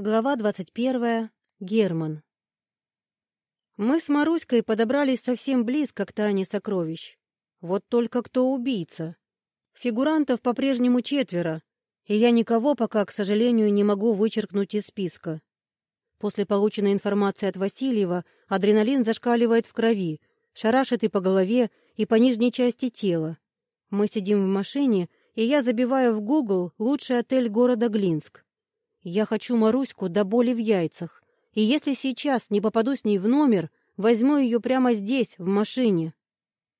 Глава двадцать первая. Герман. Мы с Маруськой подобрались совсем близко к тайне сокровищ. Вот только кто убийца? Фигурантов по-прежнему четверо, и я никого пока, к сожалению, не могу вычеркнуть из списка. После полученной информации от Васильева адреналин зашкаливает в крови, шарашит и по голове, и по нижней части тела. Мы сидим в машине, и я забиваю в Google лучший отель города Глинск. Я хочу Маруську до боли в яйцах. И если сейчас не попаду с ней в номер, возьму ее прямо здесь, в машине.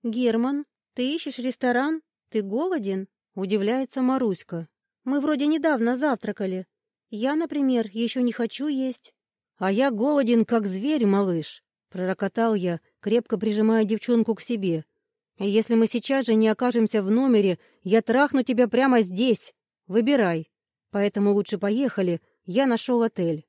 «Герман, ты ищешь ресторан? Ты голоден?» — удивляется Маруська. «Мы вроде недавно завтракали. Я, например, еще не хочу есть». «А я голоден, как зверь, малыш», — пророкотал я, крепко прижимая девчонку к себе. «И если мы сейчас же не окажемся в номере, я трахну тебя прямо здесь. Выбирай». Поэтому лучше поехали, я нашел отель.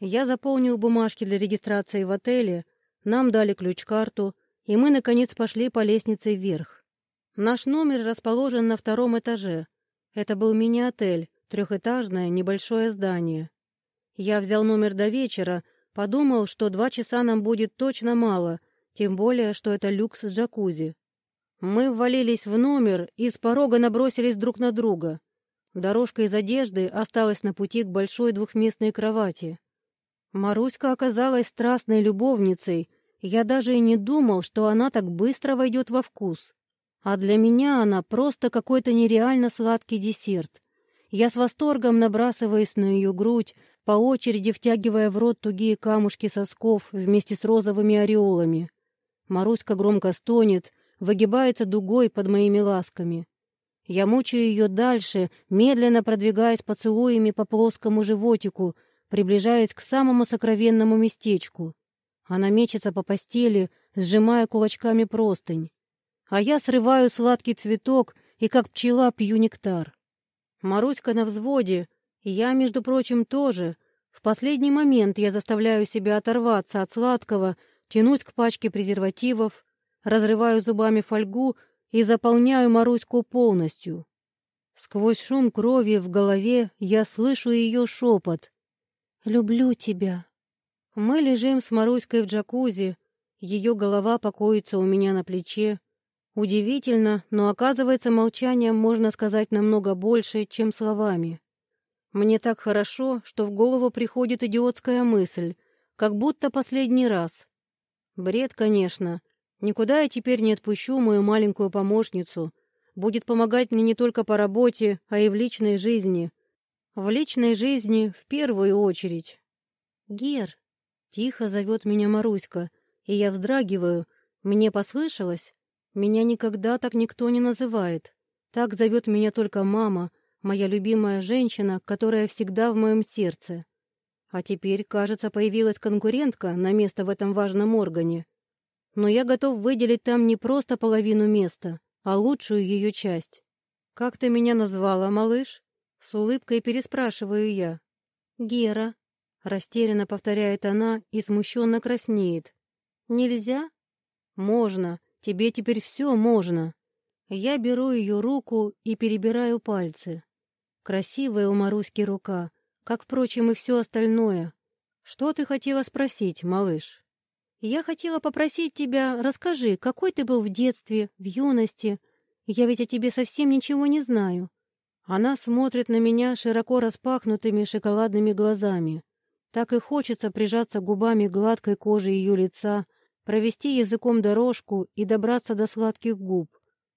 Я заполнил бумажки для регистрации в отеле, нам дали ключ-карту, и мы, наконец, пошли по лестнице вверх. Наш номер расположен на втором этаже. Это был мини-отель, трехэтажное небольшое здание. Я взял номер до вечера, подумал, что два часа нам будет точно мало, тем более, что это люкс с джакузи. Мы ввалились в номер и с порога набросились друг на друга — Дорожка из одежды осталась на пути к большой двухместной кровати. Маруська оказалась страстной любовницей, я даже и не думал, что она так быстро войдет во вкус. А для меня она просто какой-то нереально сладкий десерт. Я с восторгом набрасываюсь на ее грудь, по очереди втягивая в рот тугие камушки сосков вместе с розовыми ореолами. Маруська громко стонет, выгибается дугой под моими ласками. Я мучаю ее дальше, медленно продвигаясь поцелуями по плоскому животику, приближаясь к самому сокровенному местечку. Она мечется по постели, сжимая кулачками простынь. А я срываю сладкий цветок и, как пчела, пью нектар. Маруська на взводе, и я, между прочим, тоже. В последний момент я заставляю себя оторваться от сладкого, тянуть к пачке презервативов, разрываю зубами фольгу и заполняю Маруську полностью. Сквозь шум крови в голове я слышу ее шепот. «Люблю тебя». Мы лежим с Маруськой в джакузи, ее голова покоится у меня на плече. Удивительно, но оказывается, молчанием можно сказать намного больше, чем словами. Мне так хорошо, что в голову приходит идиотская мысль, как будто последний раз. Бред, конечно, Никуда я теперь не отпущу мою маленькую помощницу. Будет помогать мне не только по работе, а и в личной жизни. В личной жизни в первую очередь. «Гер!» — тихо зовет меня Маруська, и я вздрагиваю. Мне послышалось? Меня никогда так никто не называет. Так зовет меня только мама, моя любимая женщина, которая всегда в моем сердце. А теперь, кажется, появилась конкурентка на место в этом важном органе но я готов выделить там не просто половину места, а лучшую ее часть. «Как ты меня назвала, малыш?» С улыбкой переспрашиваю я. «Гера», — растерянно повторяет она и смущенно краснеет. «Нельзя?» «Можно. Тебе теперь все можно». Я беру ее руку и перебираю пальцы. Красивая у Маруськи рука, как, впрочем, и все остальное. Что ты хотела спросить, малыш? Я хотела попросить тебя, расскажи, какой ты был в детстве, в юности. Я ведь о тебе совсем ничего не знаю. Она смотрит на меня широко распахнутыми шоколадными глазами. Так и хочется прижаться губами гладкой коже ее лица, провести языком дорожку и добраться до сладких губ.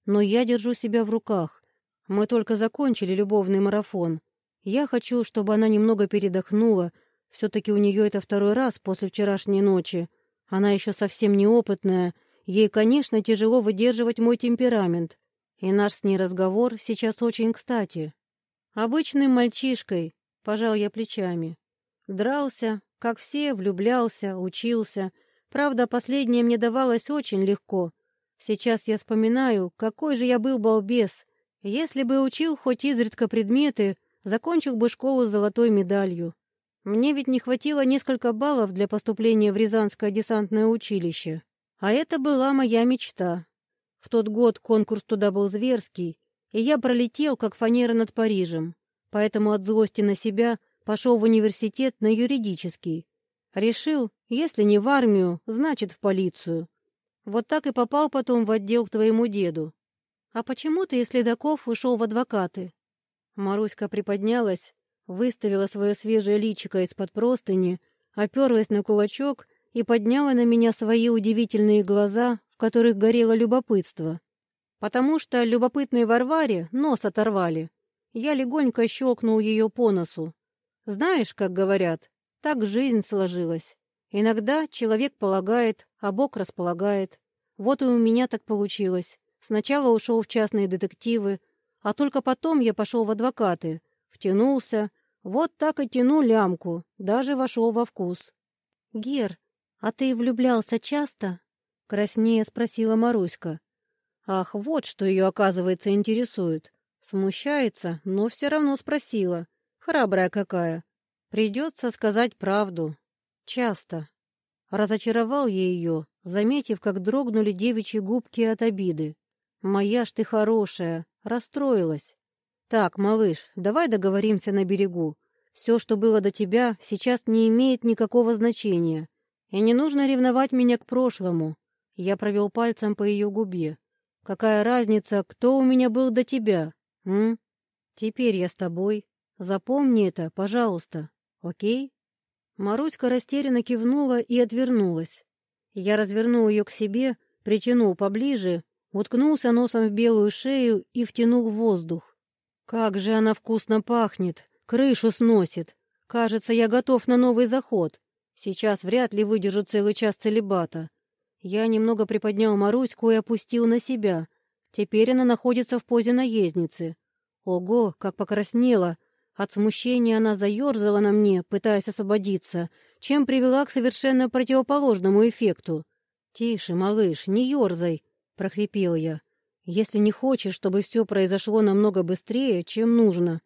Но я держу себя в руках. Мы только закончили любовный марафон. Я хочу, чтобы она немного передохнула. Все-таки у нее это второй раз после вчерашней ночи. Она еще совсем неопытная, ей, конечно, тяжело выдерживать мой темперамент, и наш с ней разговор сейчас очень кстати. Обычным мальчишкой, пожал я плечами. Дрался, как все, влюблялся, учился. Правда, последнее мне давалось очень легко. Сейчас я вспоминаю, какой же я был балбес. Если бы учил хоть изредка предметы, закончил бы школу с золотой медалью. Мне ведь не хватило несколько баллов для поступления в Рязанское десантное училище. А это была моя мечта. В тот год конкурс туда был зверский, и я пролетел, как фанера над Парижем. Поэтому от злости на себя пошел в университет на юридический. Решил, если не в армию, значит в полицию. Вот так и попал потом в отдел к твоему деду. А почему ты из следаков ушел в адвокаты? Маруська приподнялась, выставила свое свежее личико из-под простыни, оперлась на кулачок и подняла на меня свои удивительные глаза, в которых горело любопытство. Потому что любопытной Варваре нос оторвали. Я легонько щелкнул ее по носу. Знаешь, как говорят, так жизнь сложилась. Иногда человек полагает, а Бог располагает. Вот и у меня так получилось. Сначала ушел в частные детективы, а только потом я пошел в адвокаты. Втянулся. Вот так и тяну лямку, даже вошел во вкус. «Гер, а ты влюблялся часто?» — краснее спросила Маруська. Ах, вот что ее, оказывается, интересует. Смущается, но все равно спросила. Храбрая какая. Придется сказать правду. Часто. Разочаровал я ее, заметив, как дрогнули девичьи губки от обиды. «Моя ж ты хорошая!» Расстроилась. «Так, малыш, давай договоримся на берегу. Все, что было до тебя, сейчас не имеет никакого значения. И не нужно ревновать меня к прошлому». Я провел пальцем по ее губе. «Какая разница, кто у меня был до тебя, м? Теперь я с тобой. Запомни это, пожалуйста, окей?» Маруська растерянно кивнула и отвернулась. Я развернул ее к себе, притянул поближе, уткнулся носом в белую шею и втянул воздух. «Как же она вкусно пахнет! Крышу сносит! Кажется, я готов на новый заход. Сейчас вряд ли выдержу целый час целебата». Я немного приподнял Маруську и опустил на себя. Теперь она находится в позе наездницы. Ого, как покраснела! От смущения она заерзала на мне, пытаясь освободиться, чем привела к совершенно противоположному эффекту. «Тише, малыш, не ерзай!» — прохрипел я. «Если не хочешь, чтобы все произошло намного быстрее, чем нужно,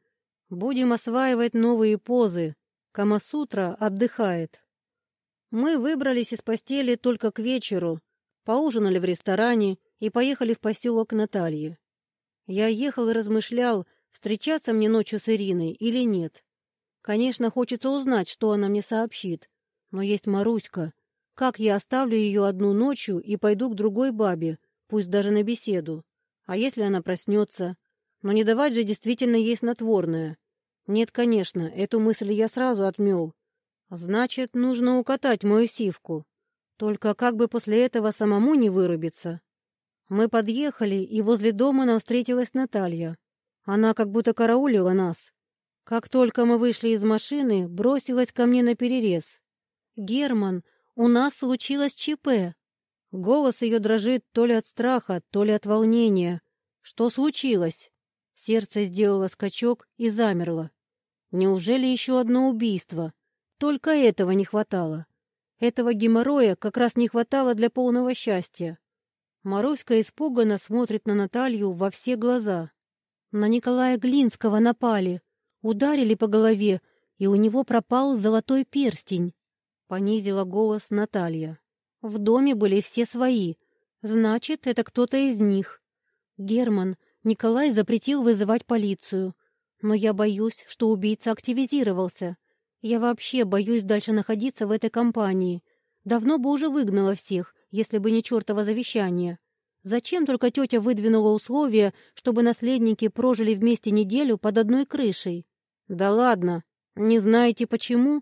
будем осваивать новые позы. Камасутра отдыхает». Мы выбрались из постели только к вечеру, поужинали в ресторане и поехали в поселок Натальи. Я ехал и размышлял, встречаться мне ночью с Ириной или нет. Конечно, хочется узнать, что она мне сообщит. Но есть Маруська. Как я оставлю ее одну ночью и пойду к другой бабе, пусть даже на беседу? А если она проснется? Но не давать же действительно ей снотворное. Нет, конечно, эту мысль я сразу отмел. Значит, нужно укатать мою сивку. Только как бы после этого самому не вырубиться. Мы подъехали, и возле дома нам встретилась Наталья. Она как будто караулила нас. Как только мы вышли из машины, бросилась ко мне на перерез. «Герман, у нас случилось ЧП!» Голос ее дрожит то ли от страха, то ли от волнения. «Что случилось?» Сердце сделало скачок и замерло. Неужели еще одно убийство? Только этого не хватало. Этого геморроя как раз не хватало для полного счастья. Маруська испуганно смотрит на Наталью во все глаза. На Николая Глинского напали, ударили по голове, и у него пропал золотой перстень. Понизила голос Наталья. В доме были все свои. Значит, это кто-то из них. Герман, Николай запретил вызывать полицию. Но я боюсь, что убийца активизировался. Я вообще боюсь дальше находиться в этой компании. Давно бы уже выгнала всех, если бы не чертово завещание. Зачем только тетя выдвинула условие, чтобы наследники прожили вместе неделю под одной крышей? Да ладно, не знаете почему?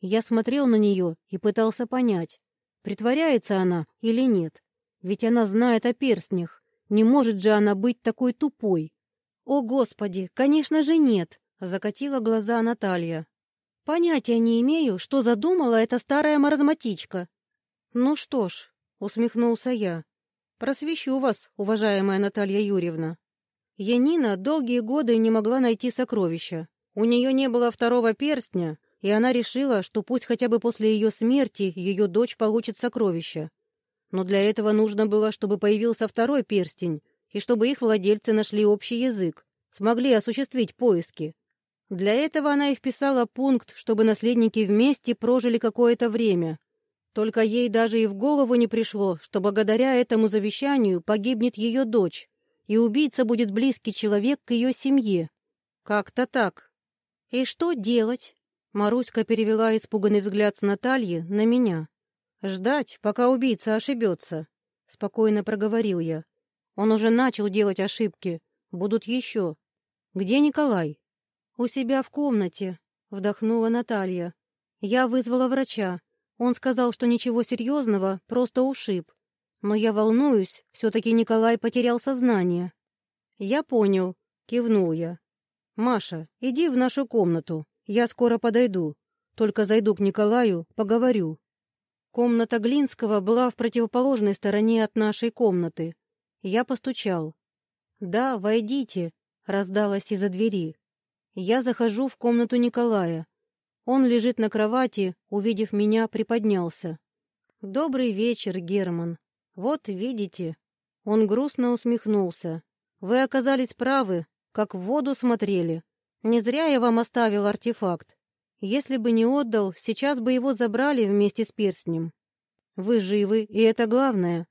Я смотрел на нее и пытался понять, притворяется она или нет. Ведь она знает о перстнях. Не может же она быть такой тупой. О, Господи, конечно же нет, закатила глаза Наталья. Понятия не имею, что задумала эта старая маразматичка. Ну что ж, усмехнулся я. Просвещу вас, уважаемая Наталья Юрьевна. Янина долгие годы не могла найти сокровища. У нее не было второго перстня, и она решила, что пусть хотя бы после ее смерти ее дочь получит сокровища. Но для этого нужно было, чтобы появился второй перстень, и чтобы их владельцы нашли общий язык, смогли осуществить поиски. Для этого она и вписала пункт, чтобы наследники вместе прожили какое-то время, только ей даже и в голову не пришло, что благодаря этому завещанию погибнет ее дочь, и убийца будет близкий человек к ее семье. Как-то так. И что делать? Маруська перевела испуганный взгляд с Натальи на меня. «Ждать, пока убийца ошибется», — спокойно проговорил я. «Он уже начал делать ошибки. Будут еще. Где Николай?» «У себя в комнате», — вдохнула Наталья. «Я вызвала врача. Он сказал, что ничего серьезного, просто ушиб. Но я волнуюсь, все-таки Николай потерял сознание». «Я понял», — кивнул я. «Маша, иди в нашу комнату. Я скоро подойду. Только зайду к Николаю, поговорю». Комната Глинского была в противоположной стороне от нашей комнаты. Я постучал. «Да, войдите», — раздалось из-за двери. Я захожу в комнату Николая. Он лежит на кровати, увидев меня, приподнялся. «Добрый вечер, Герман. Вот видите». Он грустно усмехнулся. «Вы оказались правы, как в воду смотрели. Не зря я вам оставил артефакт. Если бы не отдал, сейчас бы его забрали вместе с перстнем. Вы живы, и это главное.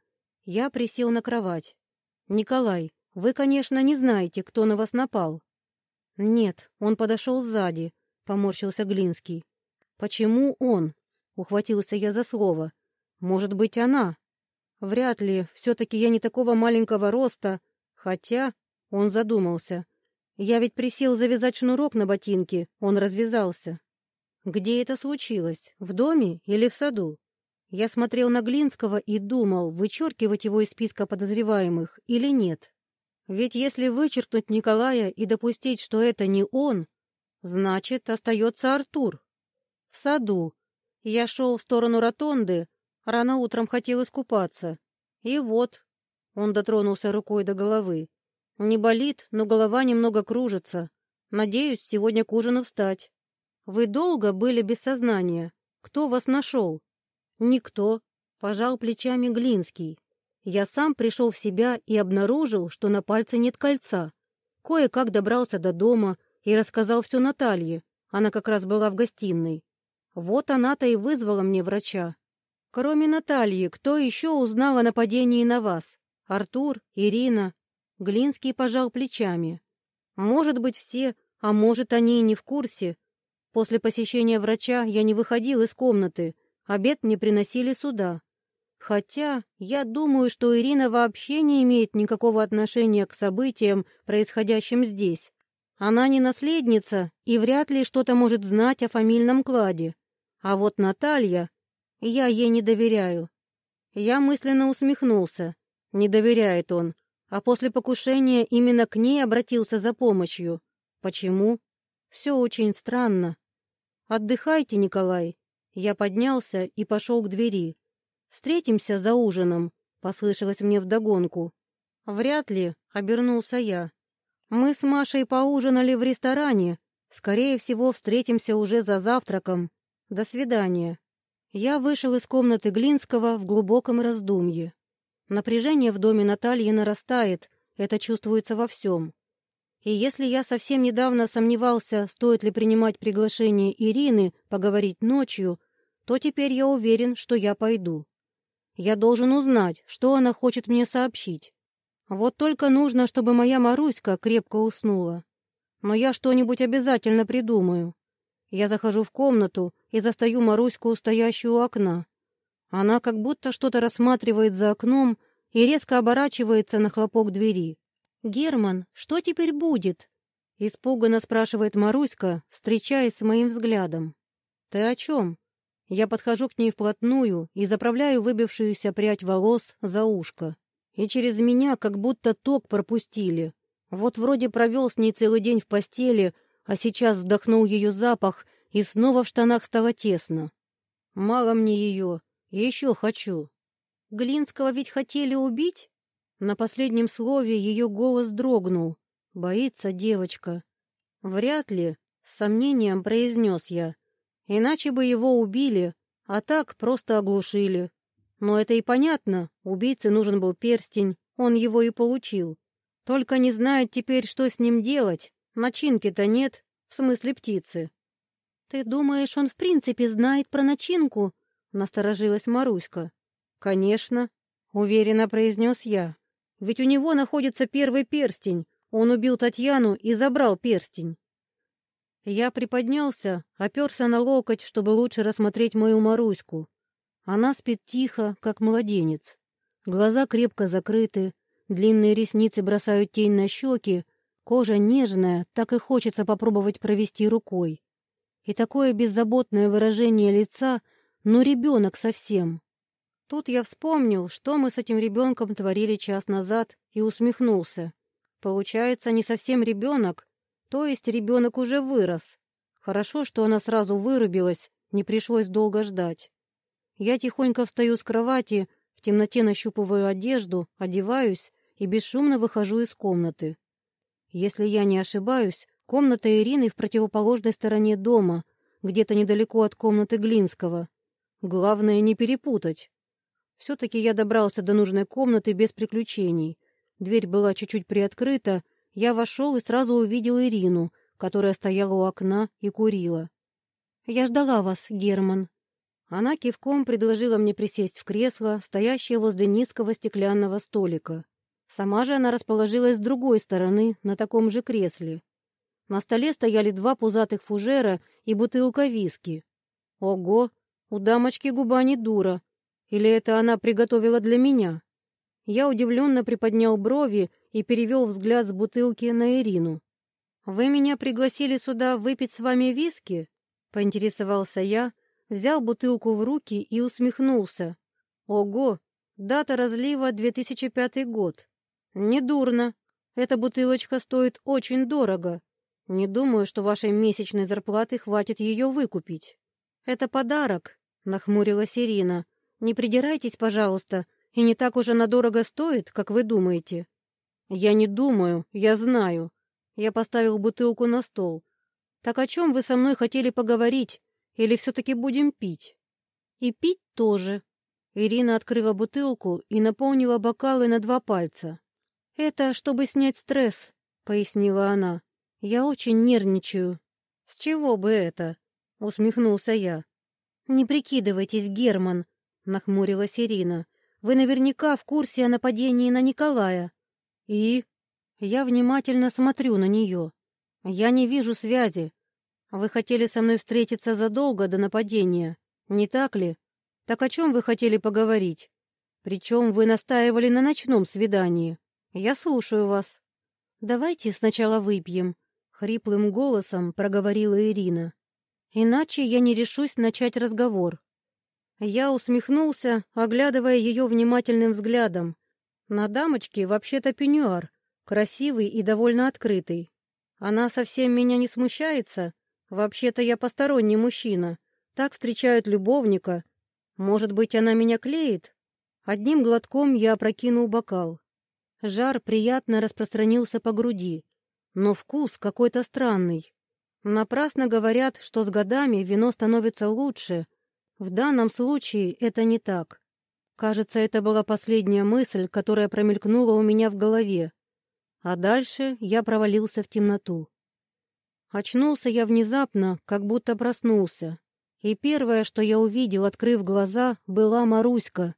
Я присел на кровать. Николай, вы, конечно, не знаете, кто на вас напал. Нет, он подошел сзади, поморщился Глинский. Почему он? Ухватился я за слово. Может быть, она? Вряд ли, все-таки я не такого маленького роста, хотя... Он задумался. Я ведь присел завязать шнурок на ботинке, он развязался. Где это случилось, в доме или в саду? Я смотрел на Глинского и думал, вычеркивать его из списка подозреваемых или нет. Ведь если вычеркнуть Николая и допустить, что это не он, значит, остается Артур. В саду. Я шел в сторону ротонды, рано утром хотел искупаться. И вот, он дотронулся рукой до головы. Не болит, но голова немного кружится. Надеюсь, сегодня к ужину встать. Вы долго были без сознания. Кто вас нашел? Никто. Пожал плечами Глинский. Я сам пришел в себя и обнаружил, что на пальце нет кольца. Кое-как добрался до дома и рассказал все Наталье. Она как раз была в гостиной. Вот она-то и вызвала мне врача. Кроме Натальи, кто еще узнал о нападении на вас? Артур, Ирина? Глинский пожал плечами. Может быть, все, а может, они и не в курсе, После посещения врача я не выходил из комнаты, обед мне приносили сюда. Хотя я думаю, что Ирина вообще не имеет никакого отношения к событиям, происходящим здесь. Она не наследница и вряд ли что-то может знать о фамильном кладе. А вот Наталья... Я ей не доверяю. Я мысленно усмехнулся. Не доверяет он. А после покушения именно к ней обратился за помощью. Почему? Все очень странно. «Отдыхайте, Николай». Я поднялся и пошел к двери. «Встретимся за ужином», — послышалось мне вдогонку. «Вряд ли», — обернулся я. «Мы с Машей поужинали в ресторане. Скорее всего, встретимся уже за завтраком. До свидания». Я вышел из комнаты Глинского в глубоком раздумье. Напряжение в доме Натальи нарастает, это чувствуется во всем. И если я совсем недавно сомневался, стоит ли принимать приглашение Ирины поговорить ночью, то теперь я уверен, что я пойду. Я должен узнать, что она хочет мне сообщить. Вот только нужно, чтобы моя Маруська крепко уснула. Но я что-нибудь обязательно придумаю. Я захожу в комнату и застаю Маруську, стоящую у окна. Она как будто что-то рассматривает за окном и резко оборачивается на хлопок двери. «Герман, что теперь будет?» — испуганно спрашивает Маруська, встречаясь с моим взглядом. «Ты о чем?» Я подхожу к ней вплотную и заправляю выбившуюся прядь волос за ушко. И через меня как будто ток пропустили. Вот вроде провел с ней целый день в постели, а сейчас вдохнул ее запах, и снова в штанах стало тесно. Мало мне ее, еще хочу. Глинского ведь хотели убить? На последнем слове ее голос дрогнул. Боится девочка. Вряд ли, с сомнением произнес я. Иначе бы его убили, а так просто оглушили. Но это и понятно, убийце нужен был перстень, он его и получил. Только не знает теперь, что с ним делать. Начинки-то нет, в смысле птицы. «Ты думаешь, он в принципе знает про начинку?» — насторожилась Маруська. «Конечно», — уверенно произнес я. Ведь у него находится первый перстень. Он убил Татьяну и забрал перстень. Я приподнялся, оперся на локоть, чтобы лучше рассмотреть мою Маруську. Она спит тихо, как младенец. Глаза крепко закрыты, длинные ресницы бросают тень на щеки, кожа нежная, так и хочется попробовать провести рукой. И такое беззаботное выражение лица, но ребенок совсем. Тут я вспомнил, что мы с этим ребенком творили час назад, и усмехнулся. Получается, не совсем ребенок, то есть ребенок уже вырос. Хорошо, что она сразу вырубилась, не пришлось долго ждать. Я тихонько встаю с кровати, в темноте нащупываю одежду, одеваюсь и бесшумно выхожу из комнаты. Если я не ошибаюсь, комната Ирины в противоположной стороне дома, где-то недалеко от комнаты Глинского. Главное не перепутать. Все-таки я добрался до нужной комнаты без приключений. Дверь была чуть-чуть приоткрыта, я вошел и сразу увидел Ирину, которая стояла у окна и курила. «Я ждала вас, Герман». Она кивком предложила мне присесть в кресло, стоящее возле низкого стеклянного столика. Сама же она расположилась с другой стороны, на таком же кресле. На столе стояли два пузатых фужера и бутылка виски. Ого, у дамочки губа не дура. Или это она приготовила для меня? Я удивленно приподнял брови и перевел взгляд с бутылки на Ирину. «Вы меня пригласили сюда выпить с вами виски?» — поинтересовался я, взял бутылку в руки и усмехнулся. «Ого! Дата разлива 2005 год. Недурно. Эта бутылочка стоит очень дорого. Не думаю, что вашей месячной зарплаты хватит ее выкупить. Это подарок», — нахмурилась Ирина. «Не придирайтесь, пожалуйста, и не так уж она дорого стоит, как вы думаете. Я не думаю, я знаю. Я поставил бутылку на стол. Так о чем вы со мной хотели поговорить? Или все-таки будем пить? И пить тоже. Ирина открыла бутылку и наполнила бокалы на два пальца. Это чтобы снять стресс, пояснила она. Я очень нервничаю. С чего бы это? Усмехнулся я. Не прикидывайтесь, Герман, нахмурилась Ирина. Вы наверняка в курсе о нападении на Николая. И? Я внимательно смотрю на нее. Я не вижу связи. Вы хотели со мной встретиться задолго до нападения, не так ли? Так о чем вы хотели поговорить? Причем вы настаивали на ночном свидании. Я слушаю вас. Давайте сначала выпьем, хриплым голосом проговорила Ирина. Иначе я не решусь начать разговор. Я усмехнулся, оглядывая ее внимательным взглядом. На дамочке вообще-то пеньюар, красивый и довольно открытый. Она совсем меня не смущается. Вообще-то я посторонний мужчина. Так встречают любовника. Может быть, она меня клеит? Одним глотком я опрокинул бокал. Жар приятно распространился по груди, но вкус какой-то странный. Напрасно говорят, что с годами вино становится лучше, в данном случае это не так. Кажется, это была последняя мысль, которая промелькнула у меня в голове. А дальше я провалился в темноту. Очнулся я внезапно, как будто проснулся. И первое, что я увидел, открыв глаза, была Маруська.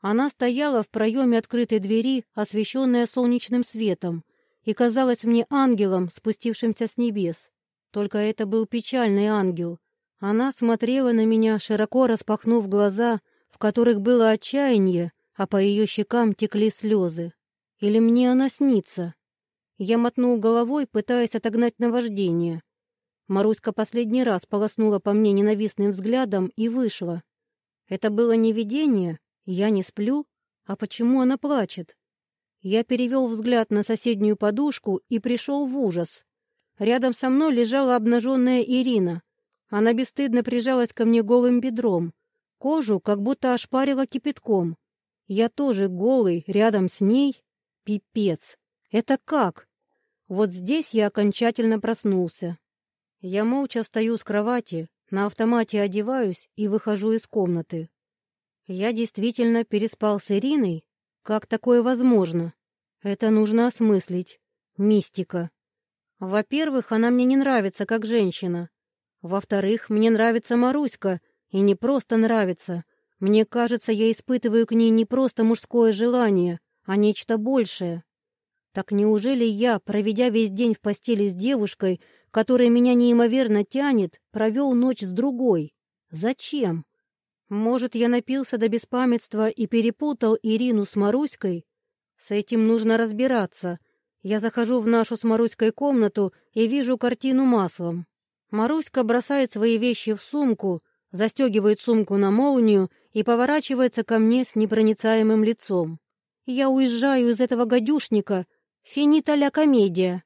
Она стояла в проеме открытой двери, освещенная солнечным светом, и казалась мне ангелом, спустившимся с небес. Только это был печальный ангел, она смотрела на меня, широко распахнув глаза, в которых было отчаяние, а по ее щекам текли слезы. Или мне она снится? Я мотнул головой, пытаясь отогнать наваждение. Маруська последний раз полоснула по мне ненавистным взглядом и вышла. Это было не видение, я не сплю, а почему она плачет? Я перевел взгляд на соседнюю подушку и пришел в ужас. Рядом со мной лежала обнаженная Ирина, она бесстыдно прижалась ко мне голым бедром. Кожу как будто ошпарила кипятком. Я тоже голый, рядом с ней. Пипец. Это как? Вот здесь я окончательно проснулся. Я молча встаю с кровати, на автомате одеваюсь и выхожу из комнаты. Я действительно переспал с Ириной? Как такое возможно? Это нужно осмыслить. Мистика. Во-первых, она мне не нравится как женщина. Во-вторых, мне нравится Маруська, и не просто нравится. Мне кажется, я испытываю к ней не просто мужское желание, а нечто большее. Так неужели я, проведя весь день в постели с девушкой, который меня неимоверно тянет, провел ночь с другой. Зачем? Может, я напился до беспамятства и перепутал Ирину с Маруськой? С этим нужно разбираться. Я захожу в нашу с Маруськой комнату и вижу картину маслом. Маруська бросает свои вещи в сумку, застегивает сумку на молнию и поворачивается ко мне с непроницаемым лицом. Я уезжаю из этого гадюшника. Финита ля комедия.